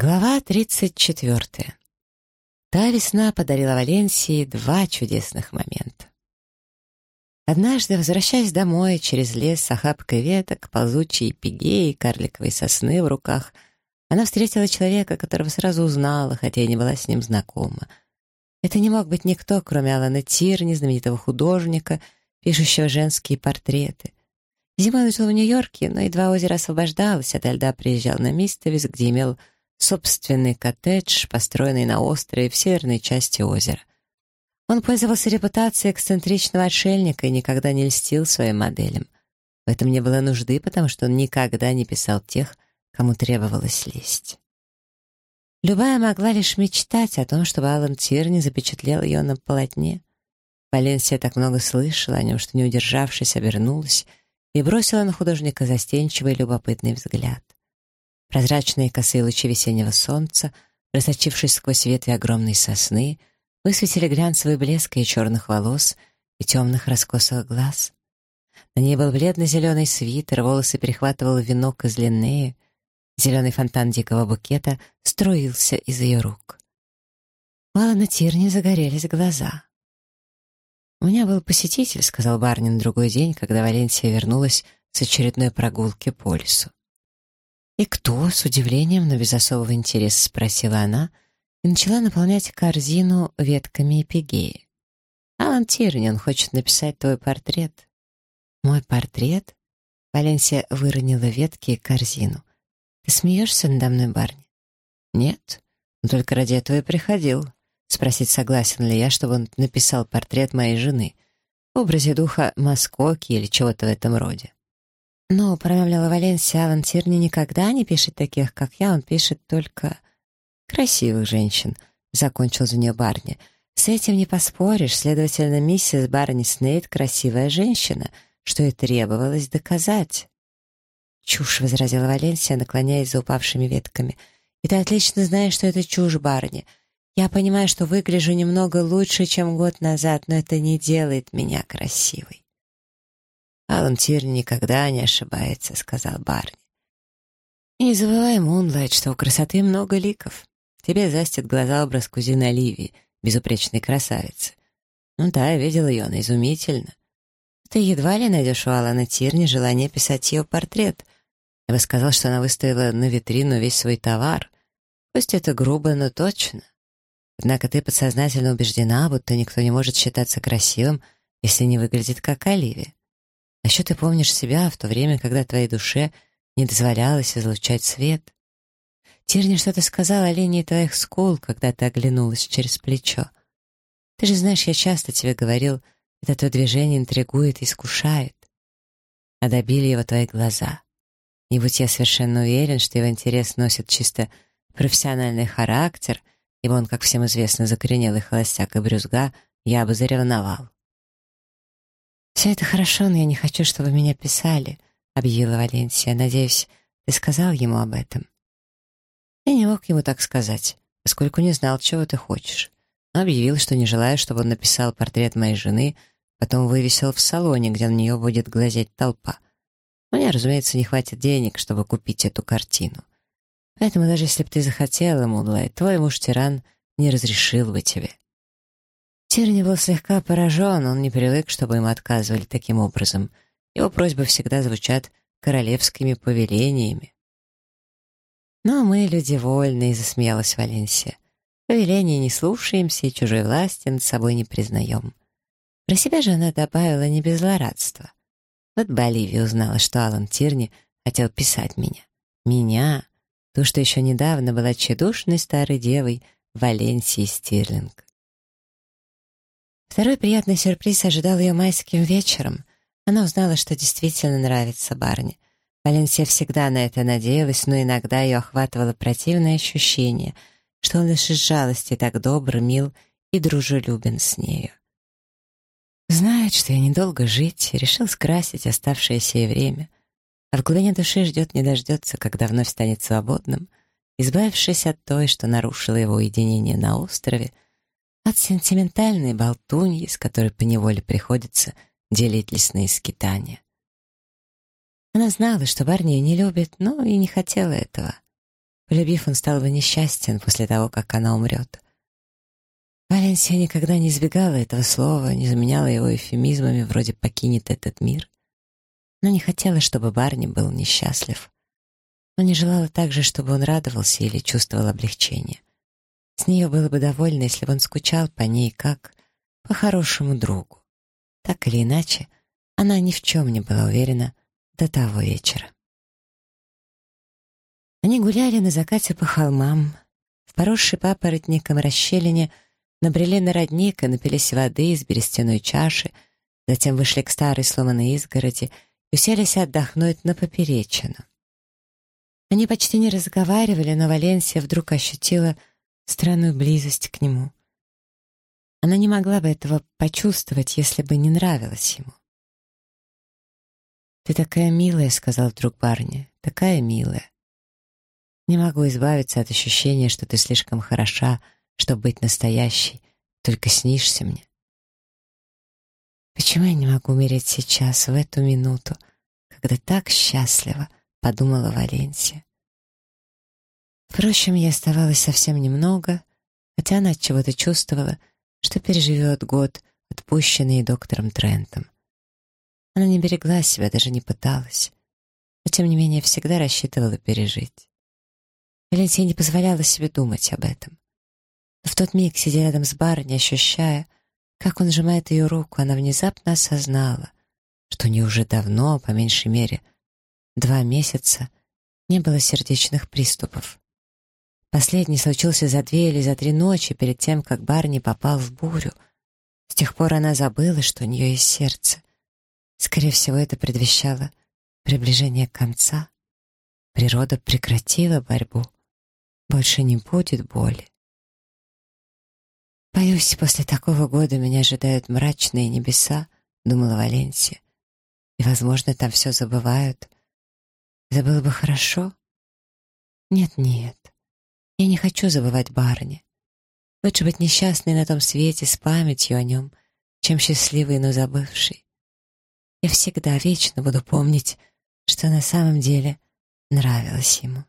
Глава 34. Та весна подарила Валенсии два чудесных момента. Однажды, возвращаясь домой через лес с охапкой веток, ползучей пигеи, карликовой сосны в руках, она встретила человека, которого сразу узнала, хотя и не была с ним знакома. Это не мог быть никто, кроме Алана Тирни, знаменитого художника, пишущего женские портреты. Зимой он в Нью-Йорке, но едва озеро освобождалось, ото льда приезжал на Мистовис, где имел собственный коттедж, построенный на острове в северной части озера. Он пользовался репутацией эксцентричного отшельника и никогда не льстил своим моделям. В этом не было нужды, потому что он никогда не писал тех, кому требовалось лезть. Любая могла лишь мечтать о том, чтобы Алан Тирни запечатлел ее на полотне. Валенсия так много слышала о нем, что, не удержавшись, обернулась и бросила на художника застенчивый любопытный взгляд. Прозрачные косые лучи весеннего солнца, просочившись сквозь ветви огромной сосны, высветили глянцевый блеск ее черных волос и темных раскосых глаз. На ней был бледно-зеленый свитер, волосы перехватывал венок из линнеи, зеленый фонтан дикого букета струился из ее рук. У Алана Тирни загорелись глаза. «У меня был посетитель», — сказал Барни на другой день, когда Валенсия вернулась с очередной прогулки по лесу. «И кто?» — с удивлением, но без особого интереса спросила она и начала наполнять корзину ветками эпигеи. «Алан Тирни, он хочет написать твой портрет». «Мой портрет?» Валенсия выронила ветки и корзину. «Ты смеешься надо мной, Барни?» «Нет, но только ради этого и приходил. Спросить, согласен ли я, чтобы он написал портрет моей жены в образе духа Маскоки или чего-то в этом роде. Но, промямлила Валенсия, Алан Тирни никогда не пишет таких, как я, он пишет только красивых женщин, закончил за нее Барни. С этим не поспоришь, следовательно, миссис Барни Снейд красивая женщина, что и требовалось доказать. «Чушь», — возразила Валенсия, наклоняясь за упавшими ветками. «И ты отлично знаешь, что это чушь, Барни. Я понимаю, что выгляжу немного лучше, чем год назад, но это не делает меня красивой». «Алан Тир никогда не ошибается», — сказал Барни. «И не забывай, Мунлайт, что у красоты много ликов. Тебе застит глаза образ кузины Оливии, безупречной красавицы. Ну да, я видел ее, она изумительна. Ты едва ли найдешь у Алана Тирни желание писать ее портрет. Я бы сказал, что она выставила на витрину весь свой товар. Пусть это грубо, но точно. Однако ты подсознательно убеждена, будто никто не может считаться красивым, если не выглядит как Оливия. А еще ты помнишь себя в то время, когда твоей душе не дозволялось излучать свет. Тирни что-то сказал о линии твоих скул, когда ты оглянулась через плечо. Ты же знаешь, я часто тебе говорил, это то движение интригует и искушает. А добили его твои глаза. Не будь я совершенно уверен, что его интерес носит чисто профессиональный характер, ибо он, как всем известно, закоренелый холостяк и брюзга, я бы заревновал. «Все это хорошо, но я не хочу, чтобы меня писали», — объявила Валенсия. «Надеюсь, ты сказал ему об этом?» Я не мог ему так сказать, поскольку не знал, чего ты хочешь. Но объявил, что не желаю, чтобы он написал портрет моей жены, потом вывесил в салоне, где на нее будет глазеть толпа. Мне, разумеется, не хватит денег, чтобы купить эту картину. Поэтому даже если бы ты захотела, Мудлайт, твой муж-тиран не разрешил бы тебе. Тирни был слегка поражен, он не привык, чтобы ему отказывали таким образом. Его просьбы всегда звучат королевскими повелениями. «Но мы люди вольные», — засмеялась Валенсия. «Повеления не слушаемся и чужой власти над собой не признаем». Про себя же она добавила не без злорадства. Вот Боливия узнала, что Алан Тирни хотел писать меня. Меня, ту, что еще недавно была тщедушной старой девой Валенсии Стирлинг. Второй приятный сюрприз ожидал ее майским вечером. Она узнала, что действительно нравится Барни. Валенсия всегда на это надеялась, но иногда ее охватывало противное ощущение, что он лишь из жалости так добр, мил и дружелюбен с нею. Знает, что я недолго жить, решил скрасить оставшееся время, а в глубине души ждет не дождется, когда вновь станет свободным, избавившись от той, что нарушила его уединение на острове, от сентиментальной болтуньи, с которой поневоле приходится делить лесные скитания. Она знала, что Барни ее не любит, но и не хотела этого. По Полюбив, он стал бы несчастен после того, как она умрет. Валенсия никогда не избегала этого слова, не заменяла его эвфемизмами вроде «покинет этот мир», но не хотела, чтобы Барни был несчастлив. Но не желала также, чтобы он радовался или чувствовал облегчение. С нее было бы довольно, если бы он скучал по ней как по хорошему другу. Так или иначе, она ни в чем не была уверена до того вечера. Они гуляли на закате по холмам, в поросшей папоротником расщелине — набрели на родник и напились воды из берестяной чаши, затем вышли к старой сломанной изгороди и уселись отдохнуть на поперечину. Они почти не разговаривали, но Валенсия вдруг ощутила странную близость к нему. Она не могла бы этого почувствовать, если бы не нравилось ему. «Ты такая милая», — сказал вдруг Барни, — «такая милая. Не могу избавиться от ощущения, что ты слишком хороша, — чтобы быть настоящей, только снишься мне. Почему я не могу умереть сейчас, в эту минуту, когда так счастлива, подумала Валенсия. Впрочем, ей оставалось совсем немного, хотя она от чего-то чувствовала, что переживет год, отпущенный доктором Трентом. Она не берегла себя, даже не пыталась, но тем не менее всегда рассчитывала пережить. Валенсия не позволяла себе думать об этом. В тот миг, сидя рядом с барыней, ощущая, как он сжимает ее руку, она внезапно осознала, что не уже давно, по меньшей мере, два месяца, не было сердечных приступов. Последний случился за две или за три ночи перед тем, как Барни попал в бурю. С тех пор она забыла, что у нее есть сердце. Скорее всего, это предвещало приближение конца. Природа прекратила борьбу. Больше не будет боли. «Боюсь, после такого года меня ожидают мрачные небеса», — думала Валенсия. «И, возможно, там все забывают. Это было бы хорошо?» «Нет-нет, я не хочу забывать барни. Лучше быть несчастной на том свете с памятью о нем, чем счастливой, но забывшей. Я всегда вечно буду помнить, что на самом деле нравилось ему».